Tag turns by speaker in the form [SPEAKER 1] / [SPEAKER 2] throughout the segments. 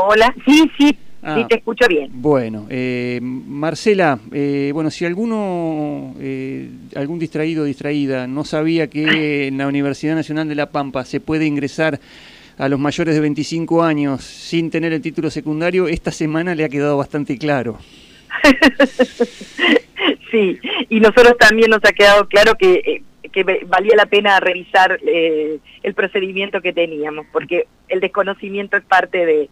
[SPEAKER 1] Hola, sí, sí, Ah, sí, te escucho bien.
[SPEAKER 2] Bueno, eh, Marcela, eh, bueno, si alguno, eh, algún distraído o distraída no sabía que en la Universidad Nacional de La Pampa se puede ingresar a los mayores de 25 años sin tener el título secundario, esta semana le ha quedado bastante claro.
[SPEAKER 1] sí, y nosotros también nos ha quedado claro que, que valía la pena revisar el procedimiento que teníamos, porque el desconocimiento es parte de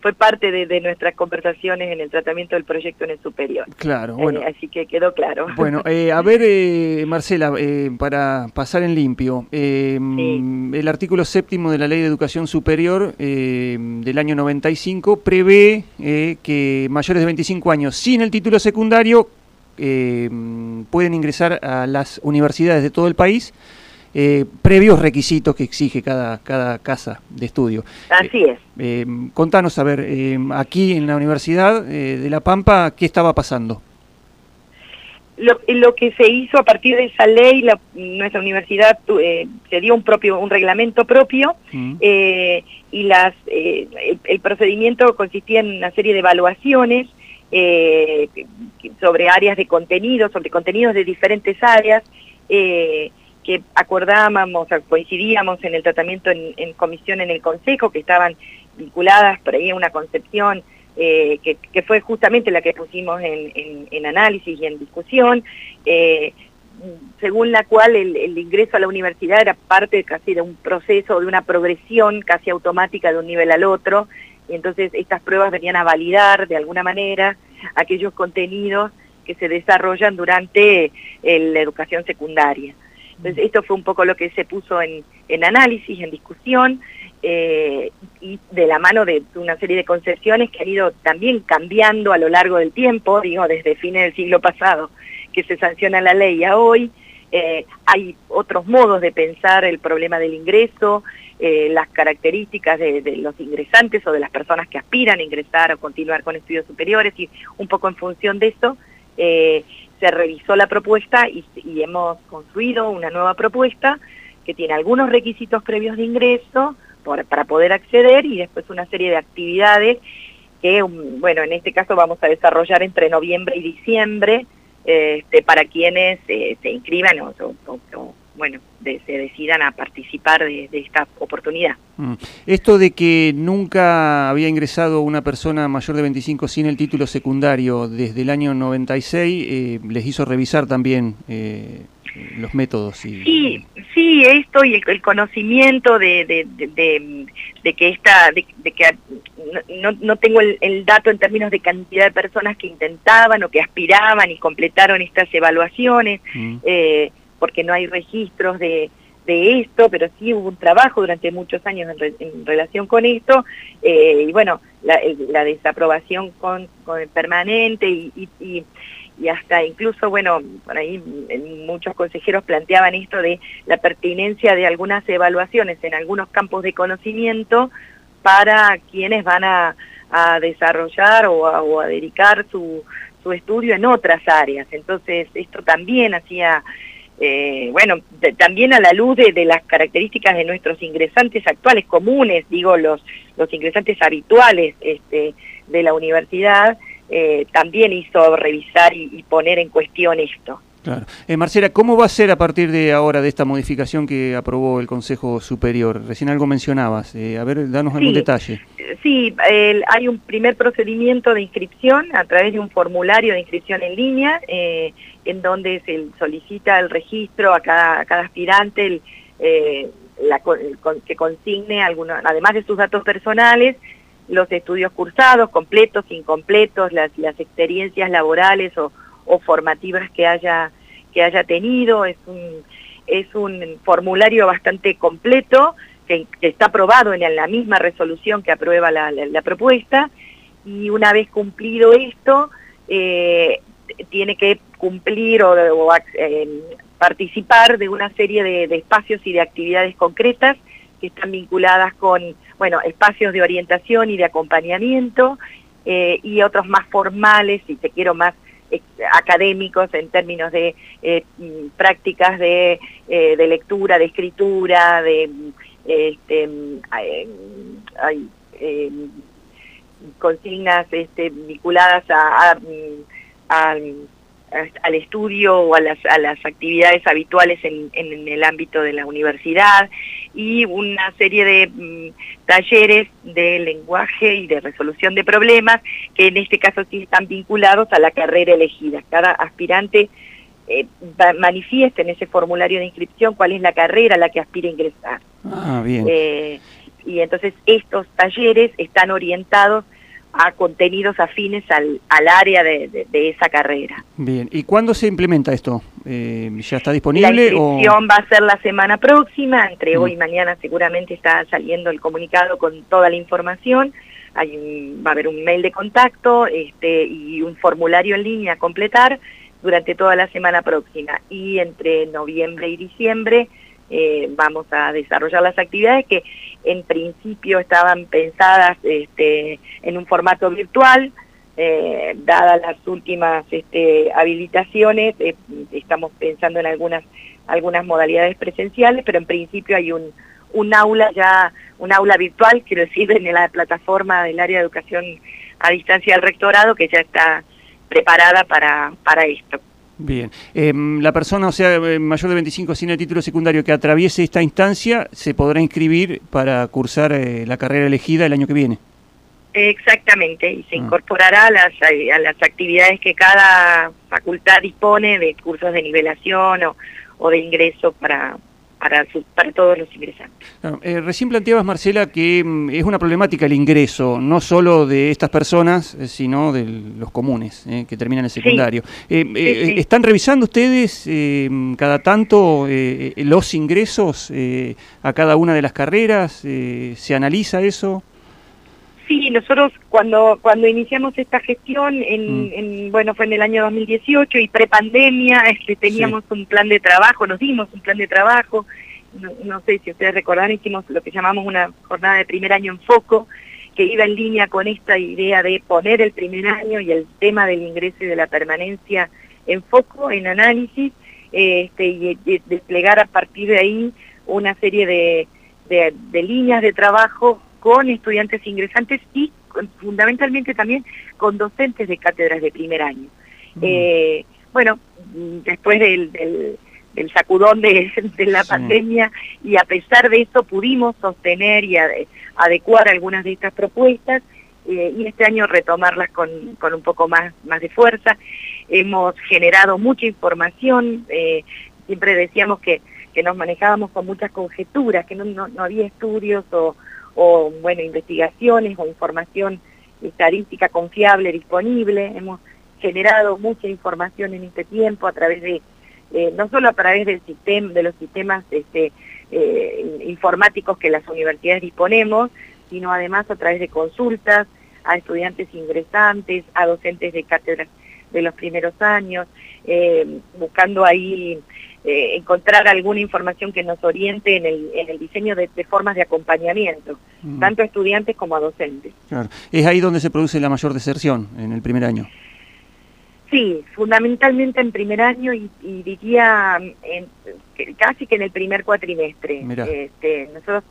[SPEAKER 1] fue parte de, nuestras conversaciones en el tratamiento del proyecto en el superior.
[SPEAKER 2] Claro, eh, bueno.
[SPEAKER 1] así que quedó claro.
[SPEAKER 2] Bueno, eh, a ver, eh, Marcela, para pasar en limpio, el artículo séptimo de la Ley de Educación Superior del año 95 prevé que mayores de 25 años sin el título secundario pueden ingresar a las universidades de todo el país eh, previos requisitos que exige cada, cada casa de estudio.
[SPEAKER 1] Así es.
[SPEAKER 2] Eh, contanos, a ver, eh, aquí en la Universidad de La Pampa, ¿qué estaba pasando?
[SPEAKER 1] Lo, lo, que se hizo a partir de esa ley, la, nuestra universidad se dio un propio un reglamento propio mm. y las el, el, procedimiento consistía en una serie de evaluaciones sobre áreas de contenido, sobre contenidos de diferentes áreas. Que acordábamos, coincidíamos en el tratamiento en, comisión en el Consejo, que estaban vinculadas por ahí a una concepción eh, que, fue justamente la que pusimos en, análisis y en discusión, eh, según la cual el, ingreso a la universidad era parte casi de un proceso, de una progresión casi automática de un nivel al otro, y entonces estas pruebas venían a validar de alguna manera aquellos contenidos que se desarrollan durante eh, la educación secundaria. Entonces, esto fue un poco lo que se puso en, en análisis, en discusión, eh, y de la mano de una serie de concepciones que han ido también cambiando a lo largo del tiempo, digo, desde fines del siglo pasado que se sanciona la ley a hoy, eh, hay otros modos de pensar el problema del ingreso, eh, las características de, de, los ingresantes o de las personas que aspiran a ingresar o continuar con estudios superiores y un poco en función de eso eh, se revisó la propuesta y, hemos construido una nueva propuesta que tiene algunos requisitos previos de ingreso para poder acceder y después una serie de actividades que, um, bueno, en este caso vamos a desarrollar entre noviembre y diciembre este, para quienes eh, se inscriban o, o bueno, se decidan a participar de, esta oportunidad.
[SPEAKER 2] Mm. Esto de que nunca había ingresado una persona mayor de 25 sin el título secundario desde el año 96, eh, les hizo revisar también eh, los métodos. Y...
[SPEAKER 1] Sí, sí, esto y el, conocimiento de, de, que esta, de, que no, no tengo el, dato en términos de cantidad de personas que intentaban o que aspiraban y completaron estas evaluaciones. Mm. Eh, porque no hay registros de, de esto, pero sí hubo un trabajo durante muchos años en, relación con esto, eh, y bueno, la, la desaprobación con, con permanente y, y, y, hasta incluso, bueno, por ahí muchos consejeros planteaban esto de la pertinencia de algunas evaluaciones en algunos campos de conocimiento para quienes van a, a desarrollar o a, o a dedicar su, su estudio en otras áreas. Entonces, esto también hacía eh, bueno, también a la luz de, las características de nuestros ingresantes actuales comunes, digo, los, los ingresantes habituales este, de la universidad, eh, también hizo revisar y, poner en cuestión esto.
[SPEAKER 2] Claro. Eh, Marcela, ¿cómo va a ser a partir de ahora de esta modificación que aprobó el Consejo Superior? Recién algo mencionabas. a ver, danos algún detalle.
[SPEAKER 1] Sí, hay un primer procedimiento de inscripción a través de un formulario de inscripción en línea en donde se solicita el registro a cada, aspirante eh, que consigne, algunos, además de sus datos personales, los estudios cursados, completos, incompletos, las, experiencias laborales o, formativas que haya, que haya tenido. Es un, es un formulario bastante completo que, está aprobado en la misma resolución que aprueba la, propuesta y una vez cumplido esto, eh, tiene que cumplir o, eh, participar de una serie de, espacios y de actividades concretas que están vinculadas con, bueno, espacios de orientación y de acompañamiento eh, y otros más formales, si te quiero más académicos en términos de mm, prácticas de, de, lectura, de escritura, de este, consignas este, vinculadas a, al estudio o a las, a las actividades habituales en, en, el ámbito de la universidad y una serie de mm, talleres de lenguaje y de resolución de problemas que en este caso sí están vinculados a la carrera elegida. Cada aspirante eh, manifiesta en ese formulario de inscripción cuál es la carrera a la que aspira a ingresar.
[SPEAKER 2] Ah, bien.
[SPEAKER 1] Eh, y entonces estos talleres están orientados a contenidos afines al, al área de, esa carrera.
[SPEAKER 2] Bien, ¿y cuándo se implementa esto? Eh, ¿Ya está disponible? La
[SPEAKER 1] inscripción va a ser la semana próxima, entre mm. hoy y mañana seguramente está saliendo el comunicado con toda la información, Hay va a haber un mail de contacto este, y un formulario en línea a completar durante toda la semana próxima y entre noviembre y diciembre eh, vamos a desarrollar las actividades que en principio estaban pensadas este, en un formato virtual, eh, dadas las últimas este, habilitaciones, eh, estamos pensando en algunas, algunas modalidades presenciales, pero en principio hay un, un aula ya, un aula virtual, quiero decir, en la plataforma del área de educación a distancia del rectorado, que ya está preparada para, para esto.
[SPEAKER 2] Bien. Em, la persona, o sea, eh, mayor de 25 sin el título secundario que atraviese esta instancia, se podrá inscribir para cursar eh, la carrera elegida el año que viene.
[SPEAKER 1] Exactamente, y se ah. incorporará a las, a las actividades que cada facultad dispone de cursos de nivelación o, o de ingreso para, para, para todos los ingresantes.
[SPEAKER 2] Eh, recién planteabas, Marcela, que mm, es una problemática el ingreso, no solo de estas personas, eh, sino de los comunes eh, que terminan el secundario. ¿Están revisando ustedes cada tanto los ingresos a cada una de las carreras? ¿Se analiza eso?
[SPEAKER 1] Sí, nosotros cuando cuando iniciamos esta gestión, en, mm. en bueno, fue en el año 2018 y prepandemia, este, teníamos un plan de trabajo, nos dimos un plan de trabajo, no, sé si ustedes recordarán, hicimos lo que llamamos una jornada de primer año en foco, que iba en línea con esta idea de poner el primer año y el tema del ingreso y de la permanencia en foco, en análisis, este, y, desplegar a partir de ahí una serie de, de líneas de trabajo con estudiantes ingresantes y fundamentalmente también con docentes de cátedras de primer año. Eh, bueno, después del, del, sacudón de, la pandemia y a pesar de eso pudimos sostener y adecuar algunas de estas propuestas eh, y este año retomarlas con, con, un poco más, más de fuerza. Hemos generado mucha información, eh, siempre decíamos que, que nos manejábamos con muchas conjeturas, que no, no había estudios o o bueno, investigaciones o información estadística confiable disponible. Hemos generado mucha información en este tiempo a través de, eh, no solo a través del sistema, de los sistemas este, eh, informáticos que las universidades disponemos, sino además a través de consultas a estudiantes ingresantes, a docentes de cátedras de los primeros años, eh, buscando ahí eh, encontrar alguna información que nos oriente en el, en el diseño de, formas de acompañamiento, mm. tanto a estudiantes como a docentes.
[SPEAKER 2] Claro. Es ahí donde se produce la mayor deserción, en el primer año.
[SPEAKER 1] Sí, fundamentalmente en primer año y, diría en, casi que en el primer cuatrimestre. Este, nosotros,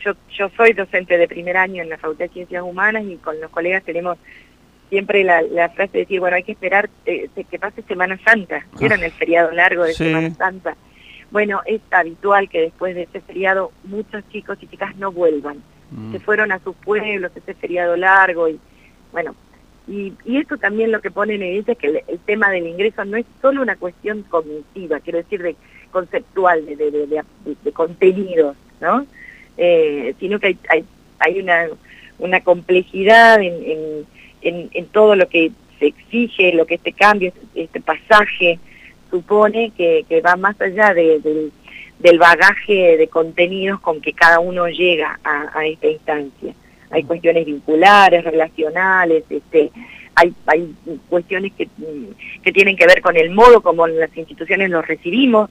[SPEAKER 1] yo, yo soy docente de primer año en la Facultad de Ciencias Humanas y con los colegas tenemos siempre la, la, frase de decir, bueno, hay que esperar eh, que pase Semana Santa, que en el feriado largo de Semana Santa. Bueno, es habitual que después de ese feriado muchos chicos y chicas no vuelvan. Mm. Se fueron a sus pueblos, ese feriado largo y bueno, y, y esto también lo que pone en evidencia es que el, tema del ingreso no es solo una cuestión cognitiva, quiero decir, de conceptual, de, de, de, contenidos, ¿no? Eh, sino que hay, hay, hay una, una complejidad en en, todo lo que se exige, lo que este cambio, este pasaje supone, que, va más allá del, bagaje de contenidos con que cada uno llega a, esta instancia. Hay cuestiones vinculares, relacionales, este, hay, hay cuestiones que, que tienen que ver con el modo como las instituciones los recibimos,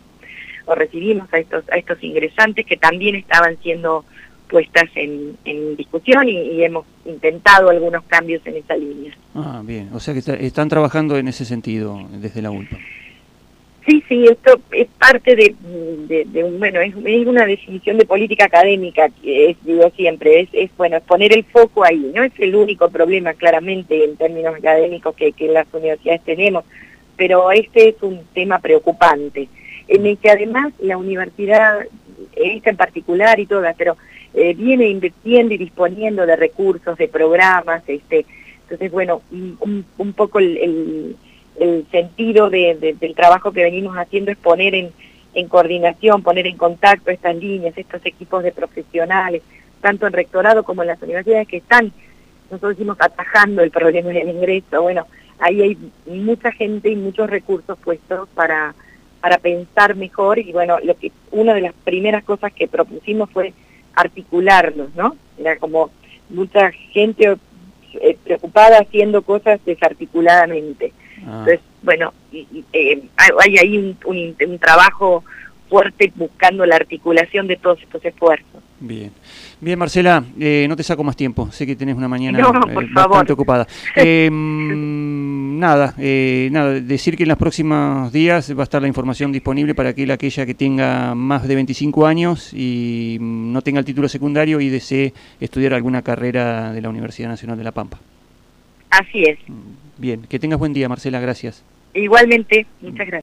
[SPEAKER 1] o recibimos a estos, a estos ingresantes que también estaban siendo puestas en, en discusión y, hemos intentado algunos cambios en esa línea.
[SPEAKER 2] Ah, bien, o sea que están trabajando en ese sentido desde la ULPA.
[SPEAKER 1] Sí, sí, esto es parte de, de, un, bueno, es, una definición de política académica, que es, digo siempre, es, es, bueno, poner el foco ahí, no es el único problema claramente en términos académicos que, que las universidades tenemos, pero este es un tema preocupante, en el que además la universidad, esta en particular y todas, pero eh, viene invirtiendo y disponiendo de recursos, de programas, este, entonces bueno, un, un poco el el sentido de, del trabajo que venimos haciendo es poner en, en coordinación, poner en contacto estas líneas, estos equipos de profesionales, tanto en rectorado como en las universidades que están, nosotros decimos, atajando el problema del ingreso. Bueno, ahí hay mucha gente y muchos recursos puestos para, para pensar mejor y bueno, lo que una de las primeras cosas que propusimos fue articularlos, ¿no? Era como mucha gente eh, preocupada haciendo cosas desarticuladamente. Ah. Entonces, bueno, eh, hay ahí un, un, trabajo fuerte buscando la articulación de todos estos esfuerzos.
[SPEAKER 2] Bien. Bien, Marcela, eh, no te saco más tiempo. Sé que tenés una mañana eh, bastante ocupada. Mm, nada, nada, decir que en los próximos días va a estar la información disponible para aquel, aquella que tenga más de 25 años y mm, no tenga el título secundario y desee estudiar alguna carrera de la Universidad Nacional de La Pampa.
[SPEAKER 1] Así es.
[SPEAKER 2] Bien, que tengas buen día, Marcela, gracias.
[SPEAKER 1] Igualmente, muchas gracias.